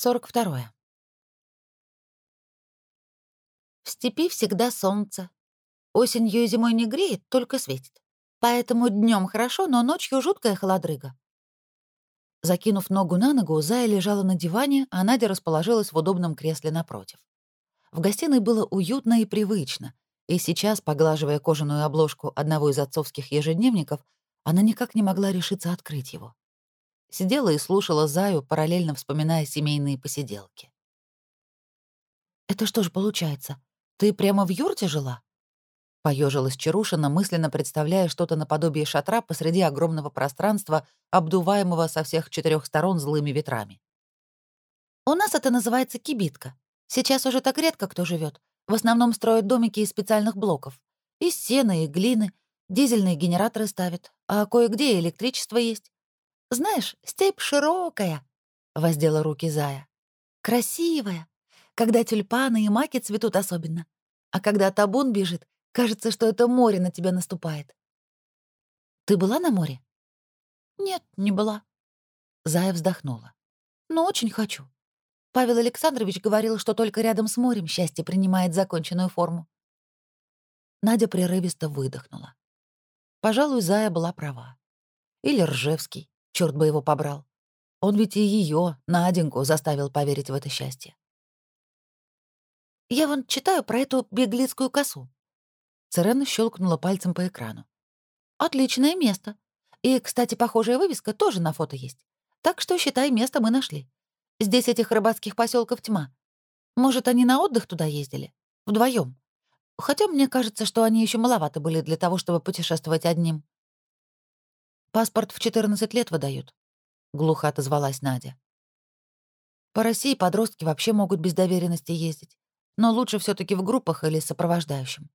42. В степи всегда солнце. Осенью и зимой не греет, только светит. Поэтому днем хорошо, но ночью жуткая холодрыга. Закинув ногу на ногу, Зая лежала на диване, а Надя расположилась в удобном кресле напротив. В гостиной было уютно и привычно, и сейчас, поглаживая кожаную обложку одного из отцовских ежедневников, она никак не могла решиться открыть его. Сидела и слушала Заю, параллельно вспоминая семейные посиделки. «Это что же получается? Ты прямо в юрте жила?» Поежилась Чарушина, мысленно представляя что-то наподобие шатра посреди огромного пространства, обдуваемого со всех четырех сторон злыми ветрами. «У нас это называется кибитка. Сейчас уже так редко кто живет. В основном строят домики из специальных блоков. Из сена и глины, дизельные генераторы ставят, а кое-где электричество есть. Знаешь, степь широкая, воздела руки Зая. Красивая, когда тюльпаны и маки цветут особенно. А когда табун бежит, кажется, что это море на тебя наступает. Ты была на море? Нет, не была. Зая вздохнула. Но очень хочу. Павел Александрович говорил, что только рядом с морем счастье принимает законченную форму. Надя прерывисто выдохнула. Пожалуй, Зая была права. Или Ржевский. Черт бы его побрал. Он ведь и ее, Наденьку, заставил поверить в это счастье. «Я вон читаю про эту беглицкую косу». Церена щелкнула пальцем по экрану. «Отличное место. И, кстати, похожая вывеска тоже на фото есть. Так что, считай, место мы нашли. Здесь этих рыбацких поселков тьма. Может, они на отдых туда ездили? Вдвоем. Хотя мне кажется, что они еще маловато были для того, чтобы путешествовать одним. Паспорт в 14 лет выдают», — глухо отозвалась Надя. «По России подростки вообще могут без доверенности ездить, но лучше все таки в группах или сопровождающим».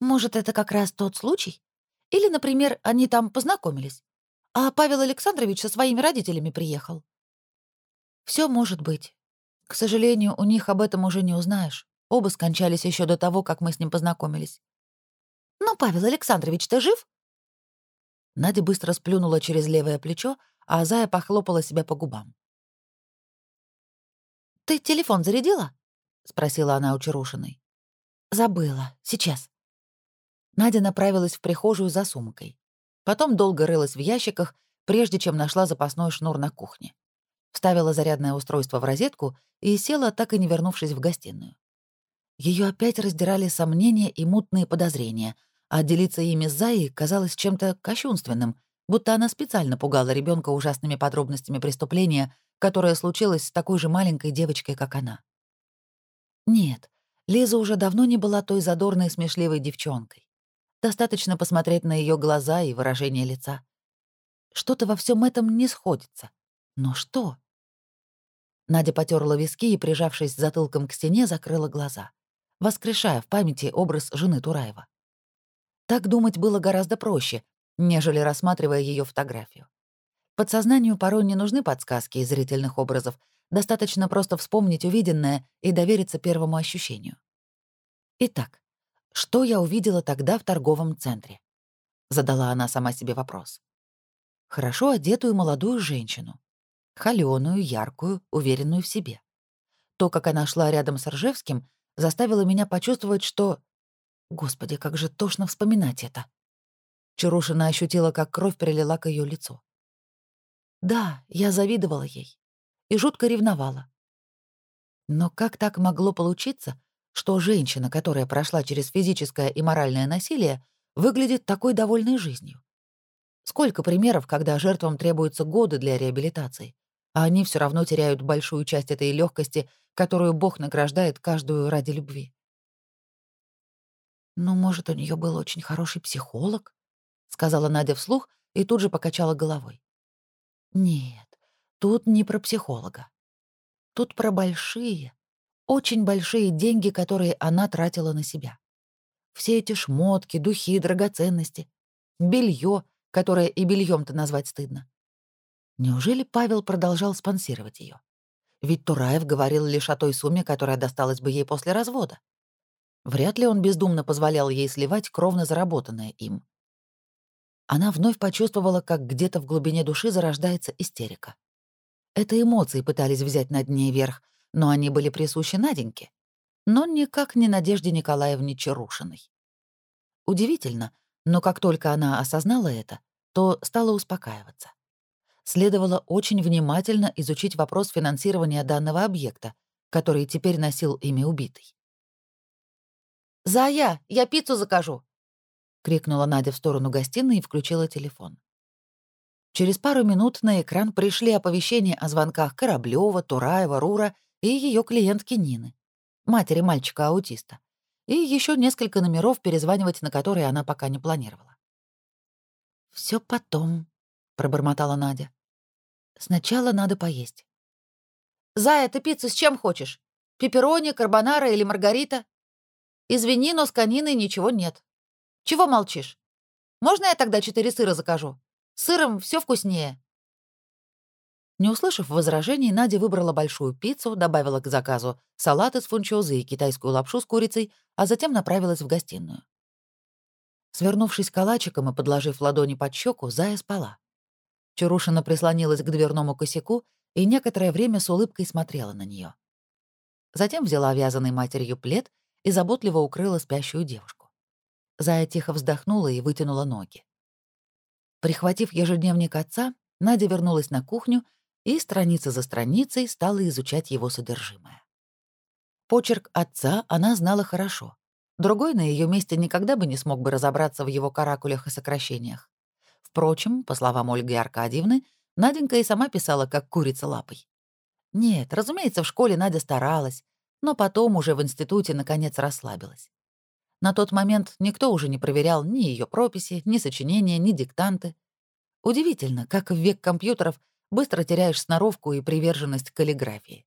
«Может, это как раз тот случай? Или, например, они там познакомились, а Павел Александрович со своими родителями приехал?» Все может быть. К сожалению, у них об этом уже не узнаешь. Оба скончались еще до того, как мы с ним познакомились. «Но Павел Александрович, ты жив?» Надя быстро сплюнула через левое плечо, а Зая похлопала себя по губам. «Ты телефон зарядила?» — спросила она у Чарушиной. «Забыла. Сейчас». Надя направилась в прихожую за сумкой. Потом долго рылась в ящиках, прежде чем нашла запасной шнур на кухне. Вставила зарядное устройство в розетку и села, так и не вернувшись в гостиную. Ее опять раздирали сомнения и мутные подозрения — а делиться ими с Заей казалось чем-то кощунственным, будто она специально пугала ребенка ужасными подробностями преступления, которое случилось с такой же маленькой девочкой, как она. Нет, Лиза уже давно не была той задорной смешливой девчонкой. Достаточно посмотреть на ее глаза и выражение лица. Что-то во всем этом не сходится. Но что? Надя потерла виски и, прижавшись затылком к стене, закрыла глаза, воскрешая в памяти образ жены Тураева. Так думать было гораздо проще, нежели рассматривая ее фотографию. Подсознанию порой не нужны подсказки из зрительных образов, достаточно просто вспомнить увиденное и довериться первому ощущению. Итак, что я увидела тогда в торговом центре? Задала она сама себе вопрос. Хорошо одетую молодую женщину. Холёную, яркую, уверенную в себе. То, как она шла рядом с Ржевским, заставило меня почувствовать, что Господи, как же тошно вспоминать это. Чарушина ощутила, как кровь прилила к ее лицу. Да, я завидовала ей и жутко ревновала. Но как так могло получиться, что женщина, которая прошла через физическое и моральное насилие, выглядит такой довольной жизнью? Сколько примеров, когда жертвам требуются годы для реабилитации, а они все равно теряют большую часть этой легкости, которую Бог награждает каждую ради любви. «Ну, может, у нее был очень хороший психолог?» — сказала Надя вслух и тут же покачала головой. «Нет, тут не про психолога. Тут про большие, очень большие деньги, которые она тратила на себя. Все эти шмотки, духи, драгоценности, белье, которое и бельем-то назвать стыдно. Неужели Павел продолжал спонсировать ее? Ведь Тураев говорил лишь о той сумме, которая досталась бы ей после развода. Вряд ли он бездумно позволял ей сливать кровно заработанное им. Она вновь почувствовала, как где-то в глубине души зарождается истерика. Это эмоции пытались взять над ней верх, но они были присущи Наденьке, но никак не Надежде Николаевне Чарушиной. Удивительно, но как только она осознала это, то стала успокаиваться. Следовало очень внимательно изучить вопрос финансирования данного объекта, который теперь носил имя убитый. «Зая, я пиццу закажу!» — крикнула Надя в сторону гостиной и включила телефон. Через пару минут на экран пришли оповещения о звонках Кораблёва, Тураева, Рура и ее клиентки Нины, матери мальчика-аутиста, и еще несколько номеров, перезванивать на которые она пока не планировала. Все потом», — пробормотала Надя. «Сначала надо поесть». «Зая, ты пиццу с чем хочешь? Пепперони, карбонара или маргарита? Извини, но с кониной ничего нет. Чего молчишь? Можно я тогда четыре сыра закажу? С сыром все вкуснее». Не услышав возражений, Надя выбрала большую пиццу, добавила к заказу салат из фунчозы и китайскую лапшу с курицей, а затем направилась в гостиную. Свернувшись калачиком и подложив ладони под щеку, Зая спала. Чарушина прислонилась к дверному косяку и некоторое время с улыбкой смотрела на нее. Затем взяла вязаной матерью плед и заботливо укрыла спящую девушку. Зая тихо вздохнула и вытянула ноги. Прихватив ежедневник отца, Надя вернулась на кухню и страница за страницей стала изучать его содержимое. Почерк отца она знала хорошо. Другой на ее месте никогда бы не смог бы разобраться в его каракулях и сокращениях. Впрочем, по словам Ольги Аркадьевны, Наденька и сама писала, как курица лапой. Нет, разумеется, в школе Надя старалась, но потом уже в институте наконец расслабилась. На тот момент никто уже не проверял ни ее прописи, ни сочинения, ни диктанты. Удивительно, как в век компьютеров быстро теряешь сноровку и приверженность каллиграфии.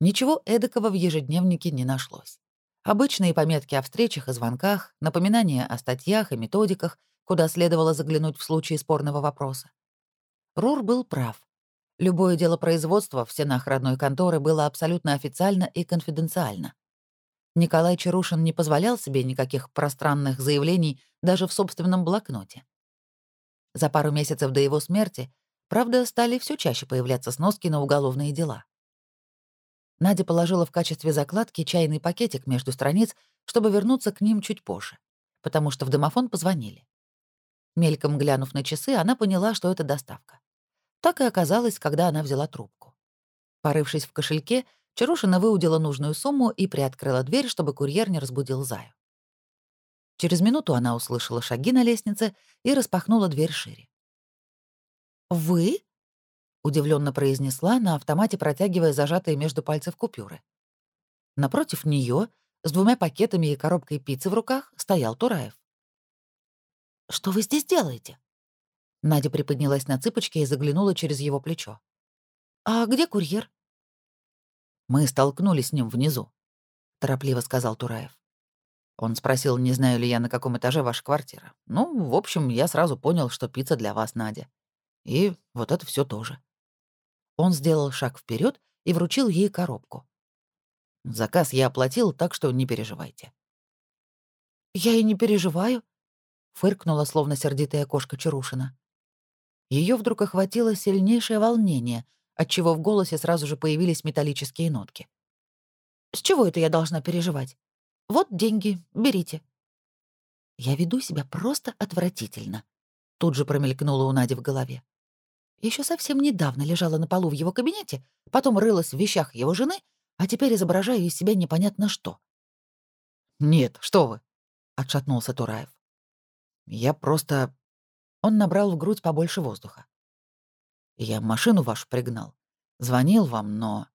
Ничего эдакого в ежедневнике не нашлось. Обычные пометки о встречах и звонках, напоминания о статьях и методиках, куда следовало заглянуть в случае спорного вопроса. Рур был прав. Любое дело производства в стенах родной конторы было абсолютно официально и конфиденциально. Николай Чарушин не позволял себе никаких пространных заявлений даже в собственном блокноте. За пару месяцев до его смерти Правда, стали все чаще появляться сноски на уголовные дела. Надя положила в качестве закладки чайный пакетик между страниц, чтобы вернуться к ним чуть позже, потому что в домофон позвонили. Мельком глянув на часы, она поняла, что это доставка. Так и оказалось, когда она взяла трубку. Порывшись в кошельке, Чарушина выудила нужную сумму и приоткрыла дверь, чтобы курьер не разбудил Заю. Через минуту она услышала шаги на лестнице и распахнула дверь шире. «Вы?» — удивленно произнесла, на автомате протягивая зажатые между пальцев купюры. Напротив нее, с двумя пакетами и коробкой пиццы в руках, стоял Тураев. «Что вы здесь делаете?» Надя приподнялась на цыпочки и заглянула через его плечо. «А где курьер?» «Мы столкнулись с ним внизу», — торопливо сказал Тураев. Он спросил, не знаю ли я, на каком этаже ваша квартира. Ну, в общем, я сразу понял, что пицца для вас, Надя. И вот это все тоже. Он сделал шаг вперед и вручил ей коробку. Заказ я оплатил, так что не переживайте. Я и не переживаю, фыркнула, словно сердитая кошка Чарушина. Ее вдруг охватило сильнейшее волнение, отчего в голосе сразу же появились металлические нотки. «С чего это я должна переживать? Вот деньги, берите». «Я веду себя просто отвратительно», — тут же промелькнуло у Нади в голове. Еще совсем недавно лежала на полу в его кабинете, потом рылась в вещах его жены, а теперь изображаю из себя непонятно что. «Нет, что вы!» — отшатнулся Тураев. «Я просто...» Он набрал в грудь побольше воздуха. «Я машину вашу пригнал. Звонил вам, но...»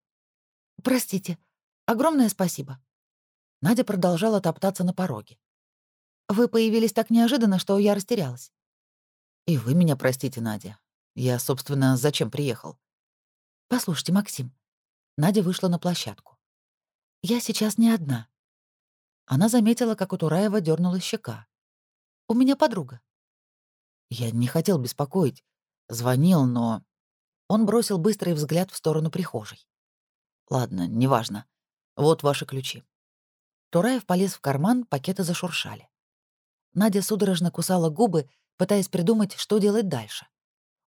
«Простите. Огромное спасибо». Надя продолжала топтаться на пороге. «Вы появились так неожиданно, что я растерялась». «И вы меня простите, Надя. Я, собственно, зачем приехал? Послушайте, Максим. Надя вышла на площадку. Я сейчас не одна. Она заметила, как у Тураева дернула щека. У меня подруга. Я не хотел беспокоить. Звонил, но... Он бросил быстрый взгляд в сторону прихожей. Ладно, неважно. Вот ваши ключи. Тураев полез в карман, пакеты зашуршали. Надя судорожно кусала губы, пытаясь придумать, что делать дальше.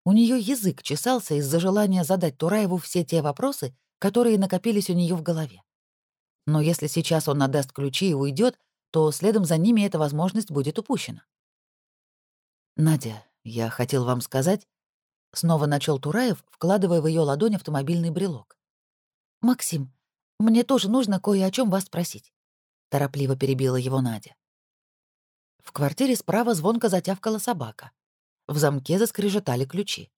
У нее язык чесался из-за желания задать Тураеву все те вопросы, которые накопились у нее в голове. Но если сейчас он отдаст ключи и уйдет, то следом за ними эта возможность будет упущена. «Надя, я хотел вам сказать...» Снова начал Тураев, вкладывая в ее ладонь автомобильный брелок. «Максим, мне тоже нужно кое о чем вас спросить», — торопливо перебила его Надя. В квартире справа звонко затявкала собака. В замке заскрежетали ключи.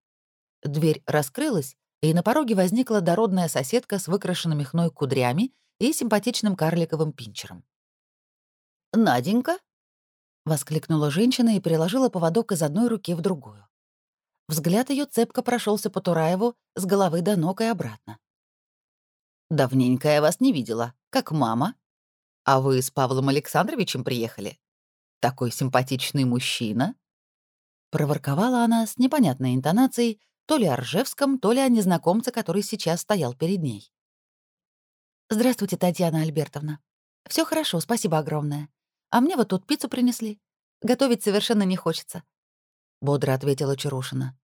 Дверь раскрылась, и на пороге возникла дородная соседка с выкрашенными хной кудрями и симпатичным карликовым пинчером. «Наденька?» — воскликнула женщина и переложила поводок из одной руки в другую. Взгляд ее цепко прошелся по Тураеву с головы до ног и обратно. «Давненько я вас не видела. Как мама? А вы с Павлом Александровичем приехали? Такой симпатичный мужчина?» Проворковала она с непонятной интонацией то ли о Ржевском, то ли о незнакомце, который сейчас стоял перед ней. «Здравствуйте, Татьяна Альбертовна. Все хорошо, спасибо огромное. А мне вот тут пиццу принесли. Готовить совершенно не хочется», — бодро ответила Чарушина.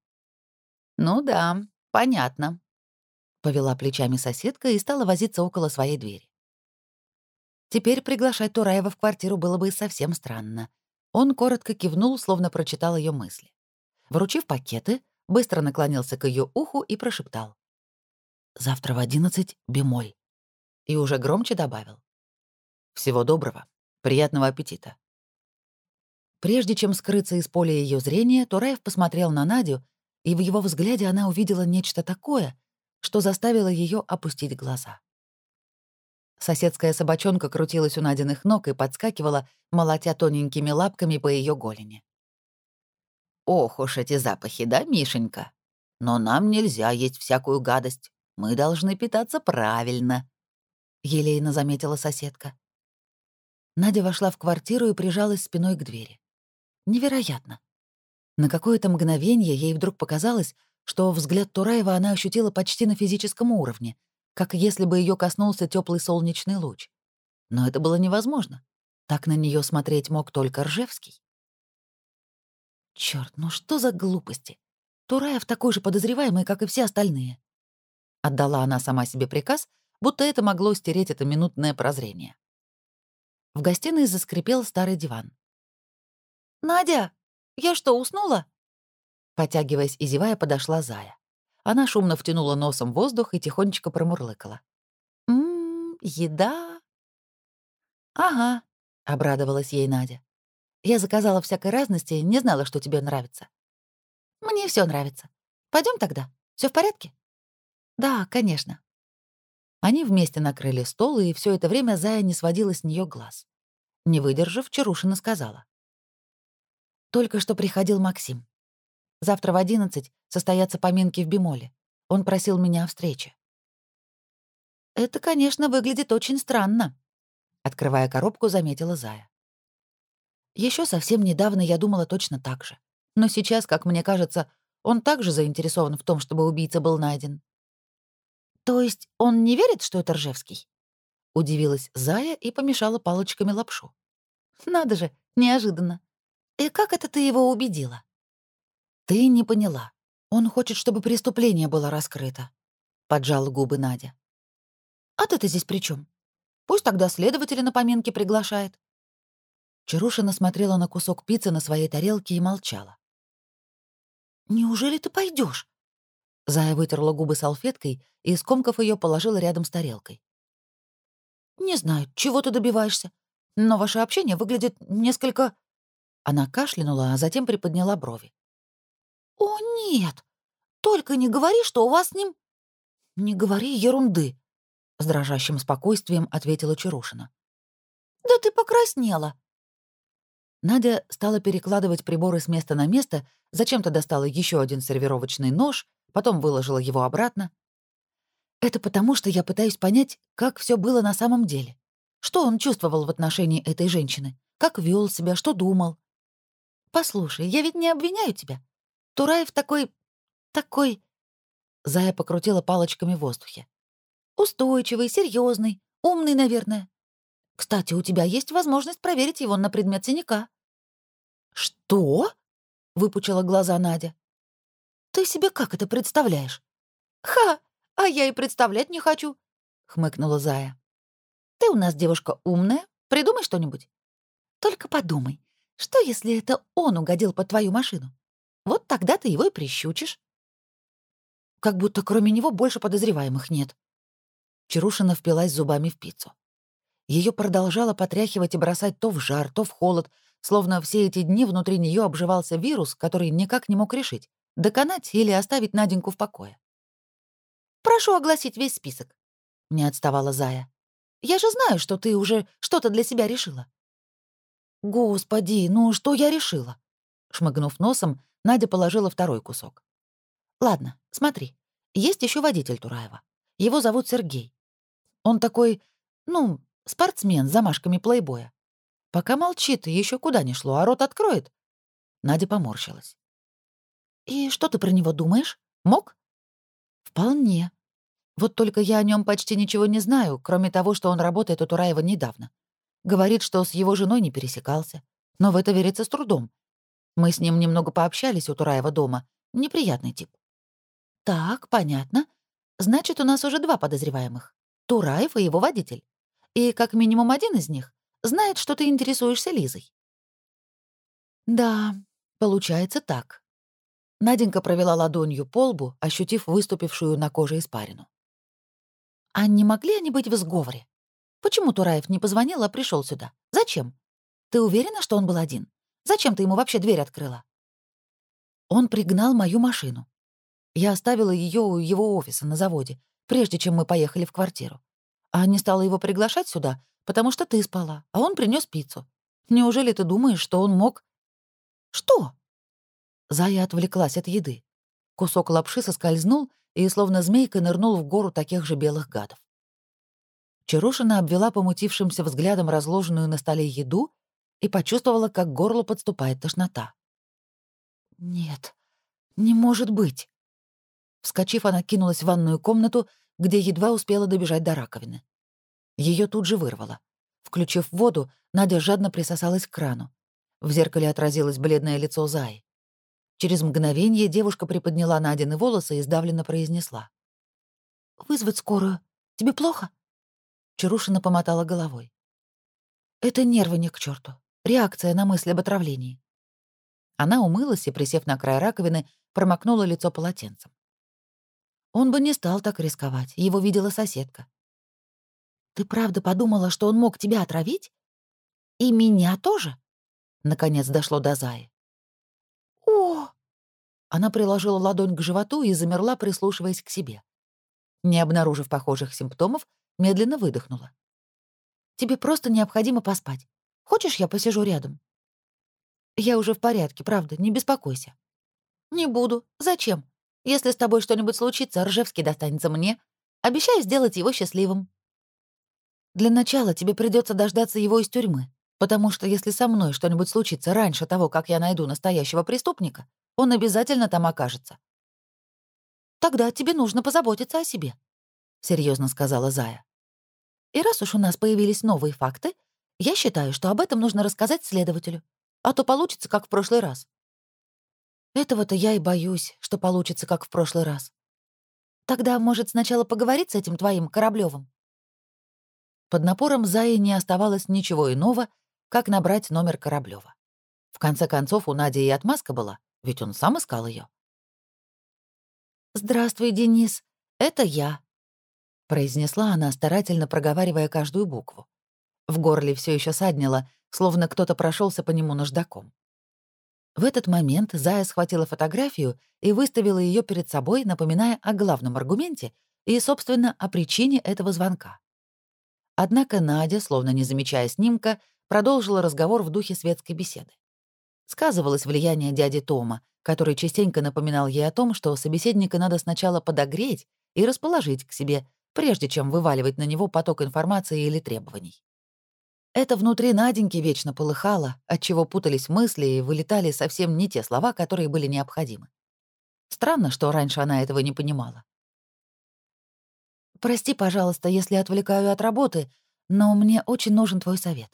«Ну да, понятно», — повела плечами соседка и стала возиться около своей двери. Теперь приглашать Тураева в квартиру было бы совсем странно. Он коротко кивнул, словно прочитал ее мысли. Вручив пакеты, быстро наклонился к ее уху и прошептал. «Завтра в одиннадцать бемоль». И уже громче добавил. «Всего доброго. Приятного аппетита». Прежде чем скрыться из поля ее зрения, Тураев посмотрел на Надю, и в его взгляде она увидела нечто такое, что заставило ее опустить глаза. Соседская собачонка крутилась у Надиных ног и подскакивала, молотя тоненькими лапками по ее голени. «Ох уж эти запахи, да, Мишенька? Но нам нельзя есть всякую гадость. Мы должны питаться правильно», — елейно заметила соседка. Надя вошла в квартиру и прижалась спиной к двери. Невероятно. На какое-то мгновение ей вдруг показалось, что взгляд Тураева она ощутила почти на физическом уровне, как если бы ее коснулся теплый солнечный луч. Но это было невозможно. Так на нее смотреть мог только Ржевский. Черт, ну что за глупости? Тураев такой же подозреваемый, как и все остальные. Отдала она сама себе приказ, будто это могло стереть это минутное прозрение. В гостиной заскрипел старый диван. «Надя, я что, уснула?» Потягиваясь и зевая, подошла Зая. Она шумно втянула носом воздух и тихонечко промурлыкала. «Ммм, еда!» «Ага», — обрадовалась ей Надя. «Я заказала всякой разности, не знала, что тебе нравится». «Мне все нравится. Пойдем тогда. Все в порядке?» «Да, конечно». Они вместе накрыли стол, и все это время Зая не сводила с нее глаз. Не выдержав, Чарушина сказала. «Только что приходил Максим. Завтра в одиннадцать состоятся поминки в Бемоле. Он просил меня о встрече». «Это, конечно, выглядит очень странно», — открывая коробку, заметила Зая. Еще совсем недавно я думала точно так же. Но сейчас, как мне кажется, он также заинтересован в том, чтобы убийца был найден. То есть он не верит, что это Ржевский? Удивилась Зая и помешала палочками лапшу. Надо же, неожиданно. И как это ты его убедила? Ты не поняла. Он хочет, чтобы преступление было раскрыто. Поджала губы Надя. А ты-то здесь при чем? Пусть тогда следователя на поминки приглашает. Чарушина смотрела на кусок пиццы на своей тарелке и молчала. «Неужели ты пойдешь? Зая вытерла губы салфеткой и, скомкав ее, положила рядом с тарелкой. «Не знаю, чего ты добиваешься, но ваше общение выглядит несколько...» Она кашлянула, а затем приподняла брови. «О, нет! Только не говори, что у вас с ним...» «Не говори ерунды», — с дрожащим спокойствием ответила Чарушина. «Да ты покраснела!» Надя стала перекладывать приборы с места на место, зачем-то достала еще один сервировочный нож потом выложила его обратно. Это потому, что я пытаюсь понять, как все было на самом деле. Что он чувствовал в отношении этой женщины? Как вел себя, что думал? Послушай, я ведь не обвиняю тебя. Тураев такой... такой... Зая покрутила палочками в воздухе. Устойчивый, серьезный, умный, наверное. Кстати, у тебя есть возможность проверить его на предмет синяка. Что? выпучила глаза Надя. Ты себе как это представляешь? Ха, а я и представлять не хочу, хмыкнула Зая. Ты у нас девушка умная, придумай что-нибудь. Только подумай, что если это он угодил под твою машину? Вот тогда ты его и прищучишь. Как будто кроме него больше подозреваемых нет. Чарушина впилась зубами в пиццу. Ее продолжало потряхивать и бросать то в жар, то в холод, словно все эти дни внутри нее обживался вирус, который никак не мог решить — доконать или оставить Наденьку в покое. «Прошу огласить весь список», — не отставала Зая. «Я же знаю, что ты уже что-то для себя решила». «Господи, ну что я решила?» Шмыгнув носом, Надя положила второй кусок. «Ладно, смотри. Есть еще водитель Тураева. Его зовут Сергей. Он такой, ну, спортсмен с замашками плейбоя. Пока молчит, еще куда не шло, а рот откроет. Надя поморщилась. «И что ты про него думаешь? Мог?» «Вполне. Вот только я о нем почти ничего не знаю, кроме того, что он работает у Тураева недавно. Говорит, что с его женой не пересекался. Но в это верится с трудом. Мы с ним немного пообщались у Тураева дома. Неприятный тип. Так, понятно. Значит, у нас уже два подозреваемых. Тураев и его водитель. И как минимум один из них знает, что ты интересуешься Лизой. Да, получается так. Наденька провела ладонью по лбу, ощутив выступившую на коже испарину. А не могли они быть в сговоре? Почему Тураев не позвонил, а пришел сюда? Зачем? Ты уверена, что он был один? Зачем ты ему вообще дверь открыла? Он пригнал мою машину. Я оставила ее у его офиса на заводе, прежде чем мы поехали в квартиру. А не стала его приглашать сюда, потому что ты спала, а он принес пиццу. Неужели ты думаешь, что он мог... Что? Зая отвлеклась от еды. Кусок лапши соскользнул и, словно змейка, нырнул в гору таких же белых гадов. Чарушина обвела помутившимся взглядом разложенную на столе еду и почувствовала, как к горлу подступает тошнота. «Нет, не может быть!» Вскочив, она кинулась в ванную комнату, где едва успела добежать до раковины. Ее тут же вырвало. Включив воду, Надя жадно присосалась к крану. В зеркале отразилось бледное лицо Заи. Через мгновение девушка приподняла Надины волосы и сдавленно произнесла. «Вызвать скорую? Тебе плохо?» Чарушина помотала головой. «Это нервы не к черту. Реакция на мысль об отравлении». Она умылась и, присев на край раковины, промокнула лицо полотенцем. Он бы не стал так рисковать, его видела соседка. «Ты правда подумала, что он мог тебя отравить? И меня тоже?» Наконец дошло до Заи. Она приложила ладонь к животу и замерла, прислушиваясь к себе. Не обнаружив похожих симптомов, медленно выдохнула. «Тебе просто необходимо поспать. Хочешь, я посижу рядом?» «Я уже в порядке, правда, не беспокойся». «Не буду. Зачем? Если с тобой что-нибудь случится, Ржевский достанется мне. Обещаю сделать его счастливым». «Для начала тебе придется дождаться его из тюрьмы, потому что если со мной что-нибудь случится раньше того, как я найду настоящего преступника, он обязательно там окажется». «Тогда тебе нужно позаботиться о себе», — серьезно сказала Зая. И раз уж у нас появились новые факты, я считаю, что об этом нужно рассказать следователю, а то получится, как в прошлый раз. Этого-то я и боюсь, что получится, как в прошлый раз. Тогда, может, сначала поговорить с этим твоим Кораблёвым? Под напором Заи не оставалось ничего иного, как набрать номер Кораблёва. В конце концов, у Нади и отмазка была, ведь он сам искал ее. «Здравствуй, Денис, это я», произнесла она, старательно проговаривая каждую букву. В горле все еще саднило, словно кто-то прошелся по нему наждаком. В этот момент Зая схватила фотографию и выставила ее перед собой, напоминая о главном аргументе и, собственно, о причине этого звонка. Однако Надя, словно не замечая снимка, продолжила разговор в духе светской беседы. Сказывалось влияние дяди Тома, который частенько напоминал ей о том, что собеседника надо сначала подогреть и расположить к себе, прежде чем вываливать на него поток информации или требований. Это внутри Наденьки вечно полыхало, отчего путались мысли и вылетали совсем не те слова, которые были необходимы. Странно, что раньше она этого не понимала. «Прости, пожалуйста, если отвлекаю от работы, но мне очень нужен твой совет.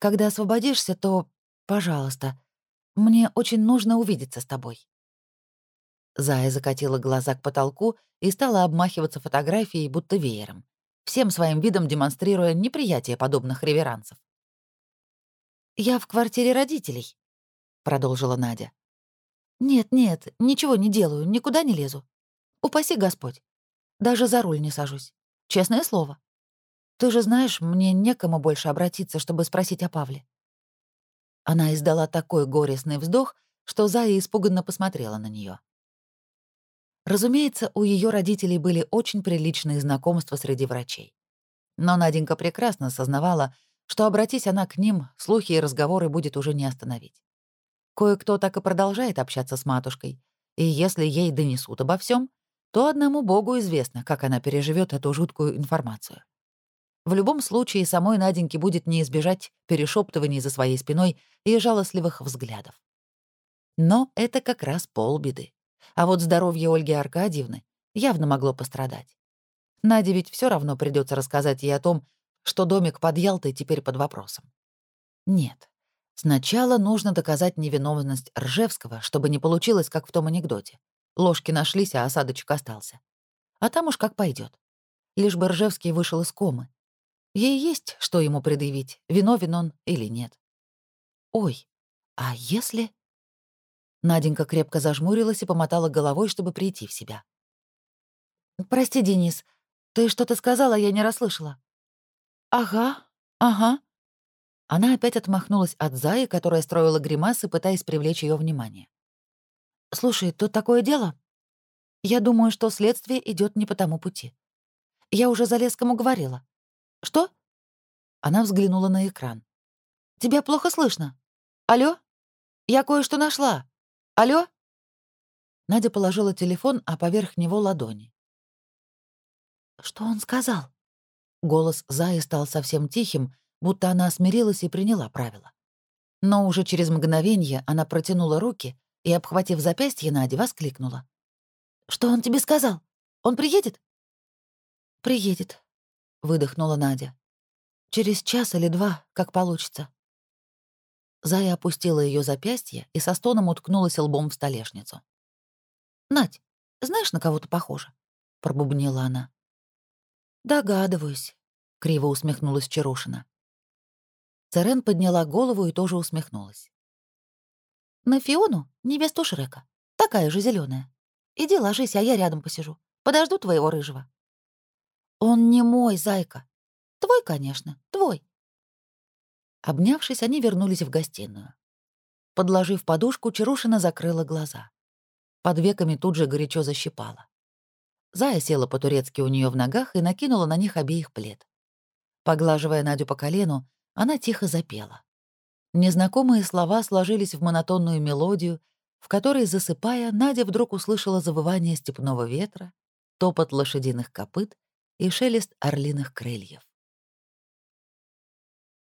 Когда освободишься, то, пожалуйста, мне очень нужно увидеться с тобой». Зая закатила глаза к потолку и стала обмахиваться фотографией, будто веером, всем своим видом демонстрируя неприятие подобных реверансов. «Я в квартире родителей», — продолжила Надя. «Нет-нет, ничего не делаю, никуда не лезу. Упаси Господь. Даже за руль не сажусь. Честное слово. Ты же знаешь, мне некому больше обратиться, чтобы спросить о Павле». Она издала такой горестный вздох, что Зая испуганно посмотрела на нее. Разумеется, у ее родителей были очень приличные знакомства среди врачей. Но Наденька прекрасно сознавала, что обратись она к ним, слухи и разговоры будет уже не остановить. Кое-кто так и продолжает общаться с матушкой, и если ей донесут обо всем, то одному Богу известно, как она переживет эту жуткую информацию. В любом случае, самой Наденьке будет не избежать перешептываний за своей спиной и жалостливых взглядов. Но это как раз полбеды. А вот здоровье Ольги Аркадьевны явно могло пострадать. Наде ведь все равно придется рассказать ей о том, что домик под Ялтой теперь под вопросом. Нет. Сначала нужно доказать невиновность Ржевского, чтобы не получилось, как в том анекдоте. Ложки нашлись, а осадочек остался. А там уж как пойдет. Лишь бы Ржевский вышел из комы. Ей есть, что ему предъявить, виновен он или нет. Ой, а если... Наденька крепко зажмурилась и помотала головой, чтобы прийти в себя. «Прости, Денис, ты что-то сказала, я не расслышала». «Ага, ага». Она опять отмахнулась от Заи, которая строила гримасы, пытаясь привлечь ее внимание. «Слушай, тут такое дело. Я думаю, что следствие идет не по тому пути. Я уже за Залескому говорила. Что?» Она взглянула на экран. «Тебя плохо слышно. Алло? Я кое-что нашла. Алло?» Надя положила телефон, а поверх него ладони. «Что он сказал?» Голос Заи стал совсем тихим, будто она смирилась и приняла правила. Но уже через мгновение она протянула руки и, обхватив запястье Нади, воскликнула. «Что он тебе сказал? Он приедет?» «Приедет», — выдохнула Надя. «Через час или два, как получится». Зая опустила ее запястье и со стоном уткнулась лбом в столешницу. «Надь, знаешь, на кого-то похоже?» — пробубнила она. «Догадываюсь», — криво усмехнулась Чарушина. Церен подняла голову и тоже усмехнулась. «На Фиону, невесту Шрека. Такая же зеленая. Иди ложись, а я рядом посижу. Подожду твоего рыжего». «Он не мой, зайка. Твой, конечно, твой. Обнявшись, они вернулись в гостиную. Подложив подушку, Чарушина закрыла глаза. Под веками тут же горячо защипала. Зая села по-турецки у нее в ногах и накинула на них обеих плед. Поглаживая Надю по колену, она тихо запела. Незнакомые слова сложились в монотонную мелодию, в которой, засыпая, Надя вдруг услышала завывание степного ветра, топот лошадиных копыт и шелест орлиных крыльев.